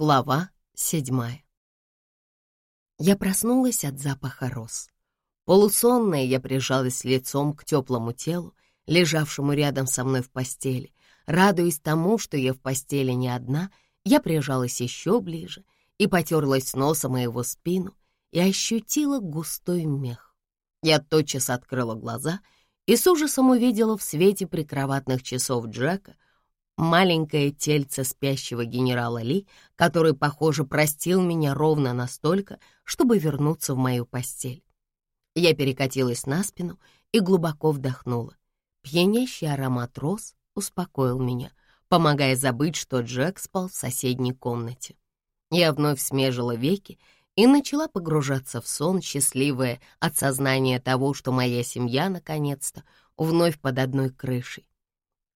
Глава седьмая. Я проснулась от запаха роз. Полусонная я прижалась лицом к теплому телу, лежавшему рядом со мной в постели. Радуясь тому, что я в постели не одна, я прижалась еще ближе и потерлась носом его спину и ощутила густой мех. Я тотчас открыла глаза и с ужасом увидела в свете прикроватных часов Джека — маленькое тельце спящего генерала Ли, который, похоже, простил меня ровно настолько, чтобы вернуться в мою постель. Я перекатилась на спину и глубоко вдохнула. Пьянящий аромат роз успокоил меня, помогая забыть, что Джек спал в соседней комнате. Я вновь смежила веки и начала погружаться в сон, счастливая от сознания того, что моя семья, наконец-то, вновь под одной крышей.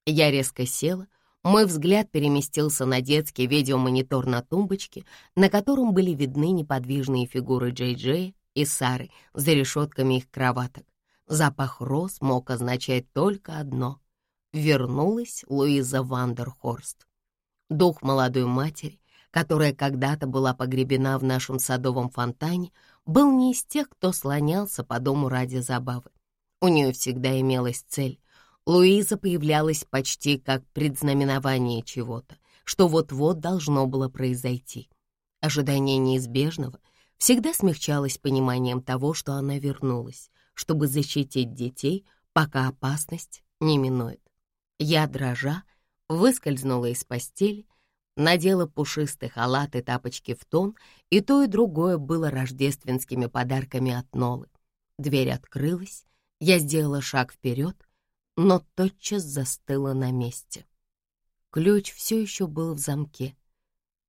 Я резко села, мой взгляд переместился на детский видеомонитор на тумбочке, на котором были видны неподвижные фигуры Джей Джея и Сары за решетками их кроваток. Запах роз мог означать только одно — вернулась Луиза Вандерхорст. Дух молодой матери, которая когда-то была погребена в нашем садовом фонтане, был не из тех, кто слонялся по дому ради забавы. У нее всегда имелась цель Луиза появлялась почти как предзнаменование чего-то, что вот-вот должно было произойти. Ожидание неизбежного всегда смягчалось пониманием того, что она вернулась, чтобы защитить детей, пока опасность не минует. Я, дрожа, выскользнула из постели, надела пушистый халат и тапочки в тон, и то и другое было рождественскими подарками от Нолы. Дверь открылась, я сделала шаг вперед — но тотчас застыла на месте. Ключ все еще был в замке,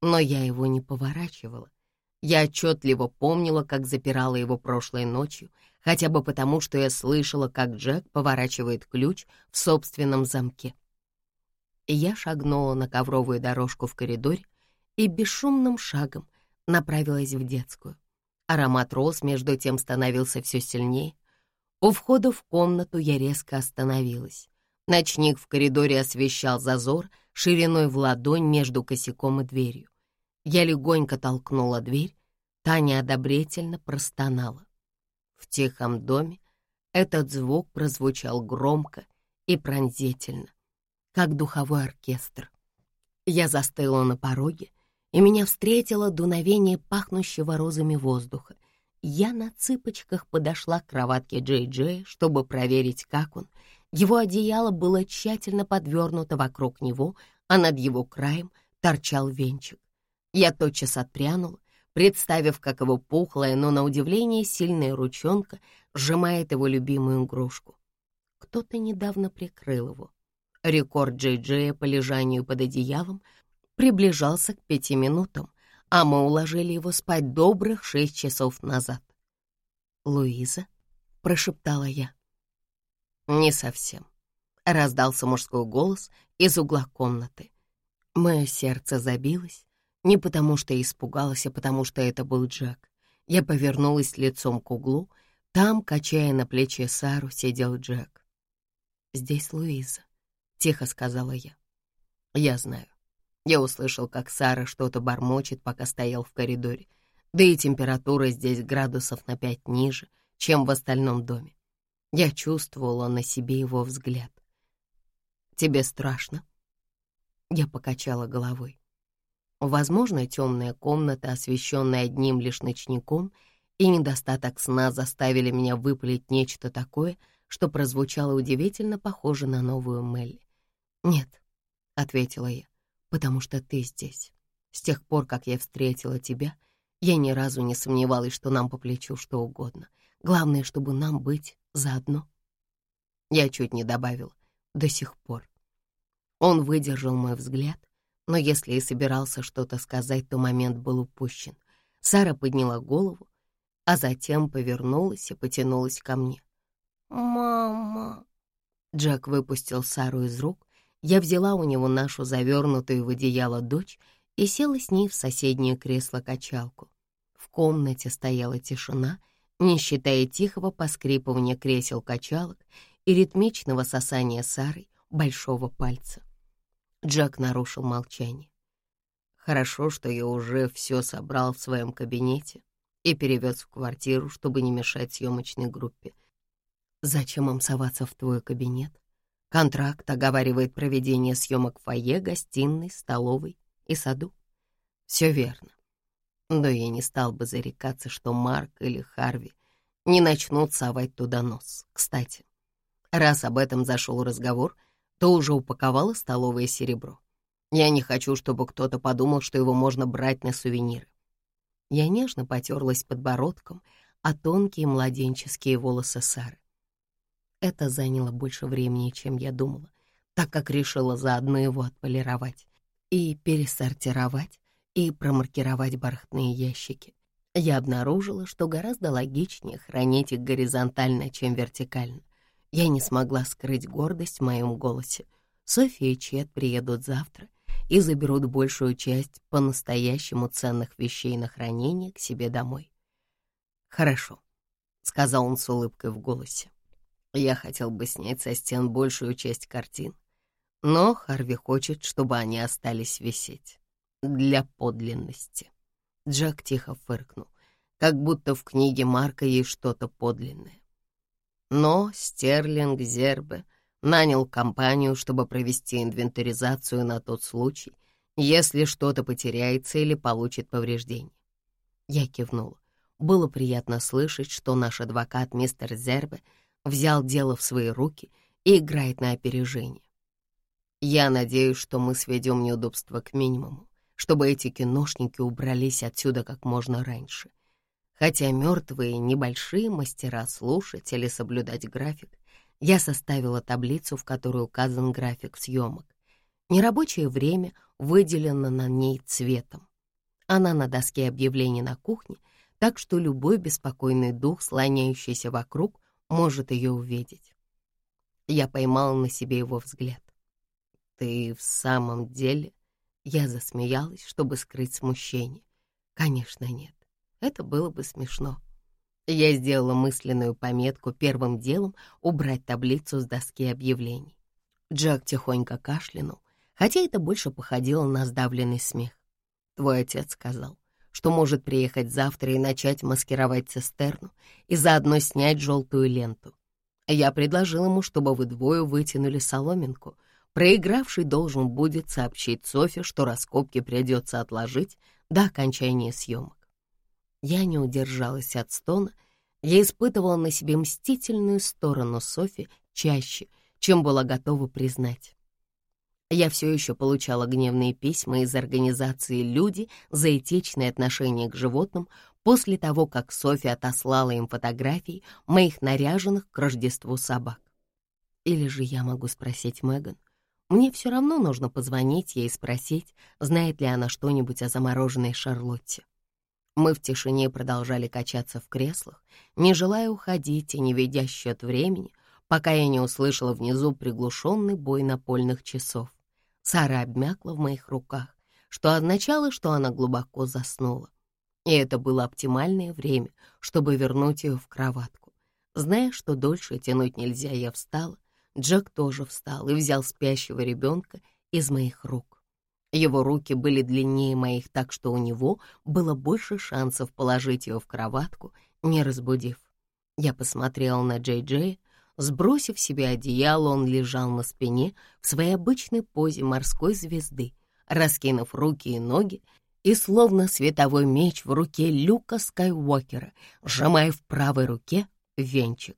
но я его не поворачивала. Я отчетливо помнила, как запирала его прошлой ночью, хотя бы потому, что я слышала, как Джек поворачивает ключ в собственном замке. Я шагнула на ковровую дорожку в коридоре и бесшумным шагом направилась в детскую. Аромат роз между тем становился все сильнее, у входа в комнату я резко остановилась. Ночник в коридоре освещал зазор шириной в ладонь между косяком и дверью. Я легонько толкнула дверь, Таня одобрительно простонала. В тихом доме этот звук прозвучал громко и пронзительно, как духовой оркестр. Я застыла на пороге, и меня встретило дуновение пахнущего розами воздуха, я на цыпочках подошла к кроватке Джей Джей, чтобы проверить, как он. Его одеяло было тщательно подвернуто вокруг него, а над его краем торчал венчик. Я тотчас отпрянула, представив, как его пухлая, но на удивление сильная ручонка сжимает его любимую игрушку. Кто-то недавно прикрыл его. Рекорд Джей Джея по лежанию под одеялом приближался к пяти минутам, а мы уложили его спать добрых шесть часов назад. «Луиза?» — прошептала я. «Не совсем», — раздался мужской голос из угла комнаты. Мое сердце забилось, не потому что испугалась, а потому что это был Джек. Я повернулась лицом к углу, там, качая на плече Сару, сидел Джек. «Здесь Луиза», — тихо сказала я. «Я знаю. Я услышал, как Сара что-то бормочет, пока стоял в коридоре. Да и температура здесь градусов на пять ниже, чем в остальном доме. Я чувствовала на себе его взгляд. «Тебе страшно?» Я покачала головой. Возможно, темная комната, освещенная одним лишь ночником, и недостаток сна заставили меня выпалить нечто такое, что прозвучало удивительно похоже на новую Мелли. «Нет», — ответила я, потому что ты здесь. С тех пор, как я встретила тебя, я ни разу не сомневалась, что нам по плечу что угодно. Главное, чтобы нам быть заодно. Я чуть не добавила «до сих пор». Он выдержал мой взгляд, но если и собирался что-то сказать, то момент был упущен. Сара подняла голову, а затем повернулась и потянулась ко мне. «Мама!» Джек выпустил Сару из рук я взяла у него нашу завернутую в одеяло дочь и села с ней в соседнее кресло-качалку. В комнате стояла тишина, не считая тихого поскрипывания кресел-качалок и ритмичного сосания Сары большого пальца. Джек нарушил молчание. Хорошо, что я уже все собрал в своем кабинете и перевез в квартиру, чтобы не мешать съемочной группе. Зачем им соваться в твой кабинет? Контракт оговаривает проведение съемок в фойе, гостиной, столовой и саду. Все верно. Но я не стал бы зарекаться, что Марк или Харви не начнут совать туда нос. Кстати, раз об этом зашел разговор, то уже упаковала столовое серебро. Я не хочу, чтобы кто-то подумал, что его можно брать на сувениры. Я нежно потерлась подбородком, а тонкие младенческие волосы Сары. Это заняло больше времени, чем я думала, так как решила заодно его отполировать и пересортировать, и промаркировать бархатные ящики. Я обнаружила, что гораздо логичнее хранить их горизонтально, чем вертикально. Я не смогла скрыть гордость в моем голосе. София и Чет приедут завтра и заберут большую часть по-настоящему ценных вещей на хранение к себе домой. «Хорошо», — сказал он с улыбкой в голосе. Я хотел бы снять со стен большую часть картин, но Харви хочет, чтобы они остались висеть. Для подлинности. Джек тихо фыркнул, как будто в книге Марка есть что-то подлинное. Но Стерлинг Зербе нанял компанию, чтобы провести инвентаризацию на тот случай, если что-то потеряется или получит повреждение. Я кивнула. Было приятно слышать, что наш адвокат мистер Зербе — взял дело в свои руки и играет на опережение. Я надеюсь, что мы сведем неудобства к минимуму, чтобы эти киношники убрались отсюда как можно раньше. Хотя мертвые небольшие мастера слушать или соблюдать график, я составила таблицу, в которой указан график съемок. Нерабочее время выделено на ней цветом. Она на доске объявлений на кухне, так что любой беспокойный дух, слоняющийся вокруг, может ее увидеть. Я поймал на себе его взгляд. «Ты в самом деле...» Я засмеялась, чтобы скрыть смущение. «Конечно, нет. Это было бы смешно». Я сделала мысленную пометку первым делом убрать таблицу с доски объявлений. Джек тихонько кашлянул, хотя это больше походило на сдавленный смех. Твой отец сказал, что может приехать завтра и начать маскировать цистерну и заодно снять желтую ленту. Я предложил ему, чтобы вы двое вытянули соломинку. Проигравший должен будет сообщить Софе, что раскопки придется отложить до окончания съемок. Я не удержалась от стона, я испытывала на себе мстительную сторону Софи чаще, чем была готова признать. Я все еще получала гневные письма из организации «Люди» за этичное отношение к животным после того, как Софья отослала им фотографии моих наряженных к Рождеству собак. Или же я могу спросить Меган. Мне все равно нужно позвонить ей и спросить, знает ли она что-нибудь о замороженной Шарлотте. Мы в тишине продолжали качаться в креслах, не желая уходить и не ведя счет времени, пока я не услышала внизу приглушенный бой напольных часов. Сара обмякла в моих руках, что означало, что она глубоко заснула. И это было оптимальное время, чтобы вернуть ее в кроватку. Зная, что дольше тянуть нельзя, я встала. Джек тоже встал и взял спящего ребенка из моих рук. Его руки были длиннее моих, так что у него было больше шансов положить ее в кроватку, не разбудив. Я посмотрела на Джей-Джея, Сбросив себе одеяло, он лежал на спине в своей обычной позе морской звезды, раскинув руки и ноги, и словно световой меч в руке Люка Скайуокера, сжимая в правой руке венчик.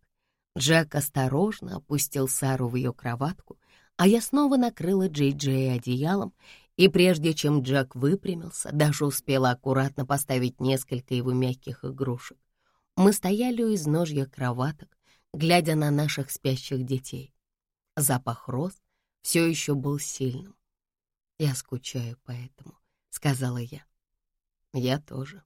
Джек осторожно опустил Сару в ее кроватку, а я снова накрыла Джей-Джей одеялом, и прежде чем Джек выпрямился, даже успела аккуратно поставить несколько его мягких игрушек. Мы стояли у изножья кроваток, глядя на наших спящих детей. Запах роз все еще был сильным. «Я скучаю по этому», — сказала я. «Я тоже».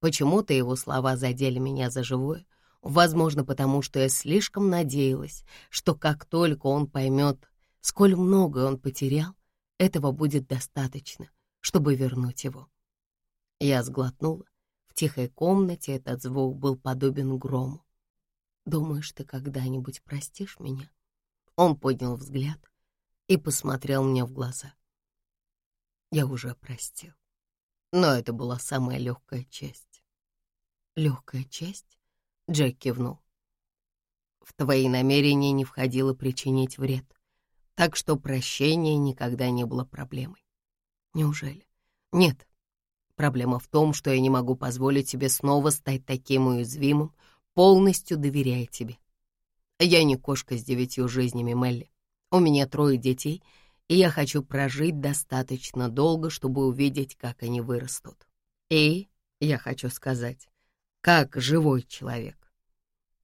Почему-то его слова задели меня за живое, возможно, потому что я слишком надеялась, что как только он поймет, сколь много он потерял, этого будет достаточно, чтобы вернуть его. Я сглотнула. В тихой комнате этот звук был подобен грому. Думаешь, ты когда-нибудь простишь меня?» Он поднял взгляд и посмотрел мне в глаза. я уже простил. Но это была самая легкая часть. Легкая часть? Джек кивнул. В твои намерения не входило причинить вред, так что прощение никогда не было проблемой. Неужели? Нет. Проблема в том, что я не могу позволить себе снова стать таким уязвимым, полностью доверяя тебе. Я не кошка с девятью жизнями, Мелли. У меня трое детей, и я хочу прожить достаточно долго, чтобы увидеть, как они вырастут. И, я хочу сказать, как живой человек.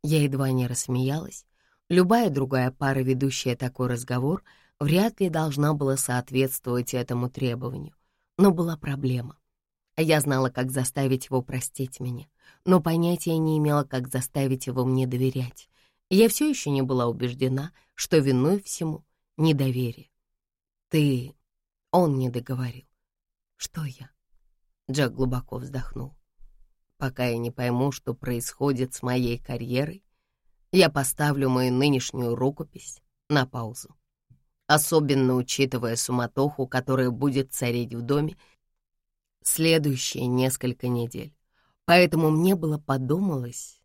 Я едва не рассмеялась. Любая другая пара, ведущая такой разговор, вряд ли должна была соответствовать этому требованию. Но была проблема. Я знала, как заставить его простить меня, но понятия не имела, как заставить его мне доверять. я все еще не была убеждена, что виной всему недоверие. «Ты...» — он не договорил. «Что я?» Джек глубоко вздохнул. «Пока я не пойму, что происходит с моей карьерой, я поставлю мою нынешнюю рукопись на паузу. Особенно учитывая суматоху, которая будет царить в доме следующие несколько недель. Поэтому мне было подумалось...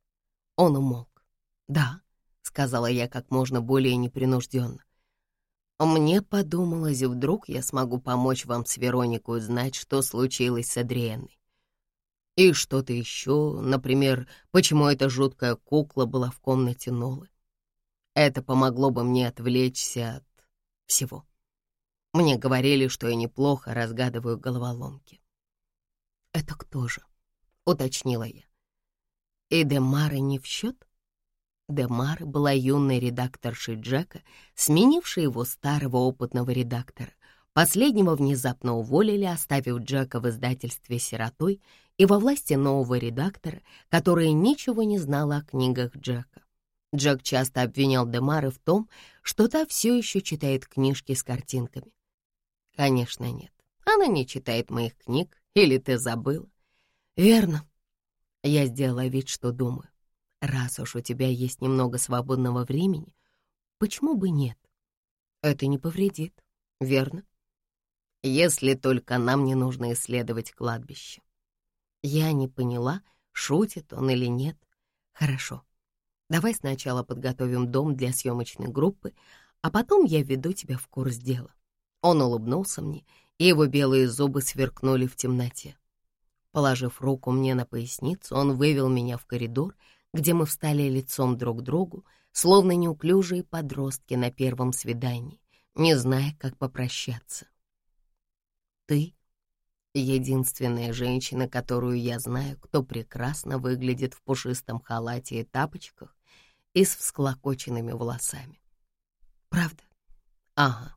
Он умолк. «Да», — сказала я как можно более непринужденно. «Мне подумалось, вдруг я смогу помочь вам с Вероникой узнать, что случилось с Адриенной. И что-то еще, например, почему эта жуткая кукла была в комнате Нолы. Это помогло бы мне отвлечься от всего. Мне говорили, что я неплохо разгадываю головоломки. «Это кто же?» — уточнила я. «И Демара не в счет?» Демара была юной редакторшей Джека, сменившей его старого опытного редактора. Последнего внезапно уволили, оставив Джека в издательстве «Сиротой» и во власти нового редактора, которая ничего не знала о книгах Джека. Джек часто обвинял Демары в том, что та все еще читает книжки с картинками. Конечно, нет. Она не читает моих книг или ты забыл? Верно. Я сделала вид, что думаю. Раз уж у тебя есть немного свободного времени, почему бы нет? Это не повредит, верно? Если только нам не нужно исследовать кладбище. Я не поняла, шутит он или нет. Хорошо. Давай сначала подготовим дом для съемочной группы, а потом я введу тебя в курс дела. Он улыбнулся мне и его белые зубы сверкнули в темноте. Положив руку мне на поясницу, он вывел меня в коридор, где мы встали лицом друг к другу, словно неуклюжие подростки на первом свидании, не зная, как попрощаться. Ты — единственная женщина, которую я знаю, кто прекрасно выглядит в пушистом халате и тапочках и с всклокоченными волосами. Правда? Ага.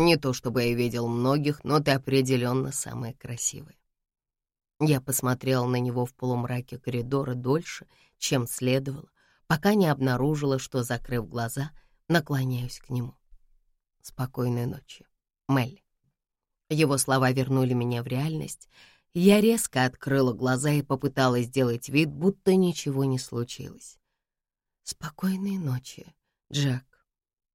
Не то чтобы я видел многих, но ты определенно самая красивая. Я посмотрела на него в полумраке коридора дольше, чем следовало, пока не обнаружила, что, закрыв глаза, наклоняюсь к нему. Спокойной ночи, Мелли. Его слова вернули меня в реальность. Я резко открыла глаза и попыталась сделать вид, будто ничего не случилось. Спокойной ночи, Джек.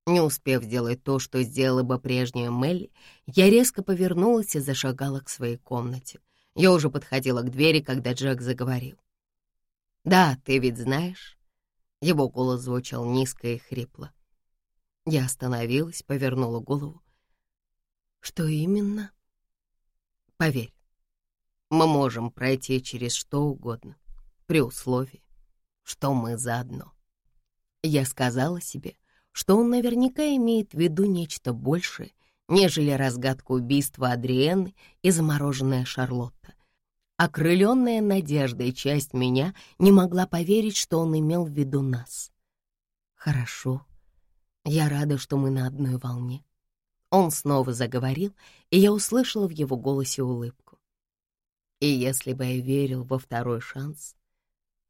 Не успев сделать то, что сделала бы прежняя Мелли, я резко повернулась и зашагала к своей комнате. Я уже подходила к двери, когда Джек заговорил. «Да, ты ведь знаешь...» Его голос звучал низко и хрипло. Я остановилась, повернула голову. «Что именно?» «Поверь, мы можем пройти через что угодно, при условии, что мы заодно». Я сказала себе, что он наверняка имеет в виду нечто большее, нежели разгадку убийства Адриэны и замороженная Шарлотта. Окрыленная надеждой часть меня не могла поверить, что он имел в виду нас. «Хорошо. Я рада, что мы на одной волне». Он снова заговорил, и я услышала в его голосе улыбку. И если бы я верил во второй шанс,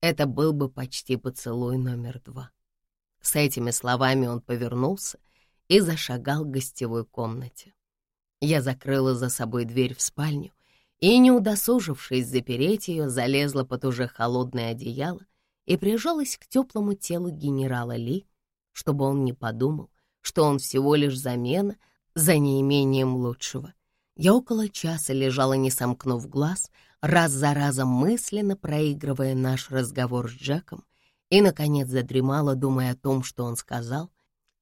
это был бы почти поцелуй номер два. С этими словами он повернулся и зашагал к гостевой комнате. Я закрыла за собой дверь в спальню и, не удосужившись запереть ее, залезла под уже холодное одеяло и прижалась к теплому телу генерала Ли, чтобы он не подумал, что он всего лишь замена за неимением лучшего. Я около часа лежала, не сомкнув глаз, раз за разом мысленно проигрывая наш разговор с Джеком, и, наконец, задремала, думая о том, что он сказал,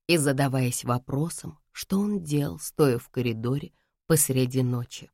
и задаваясь вопросом, что он делал, стоя в коридоре посреди ночи.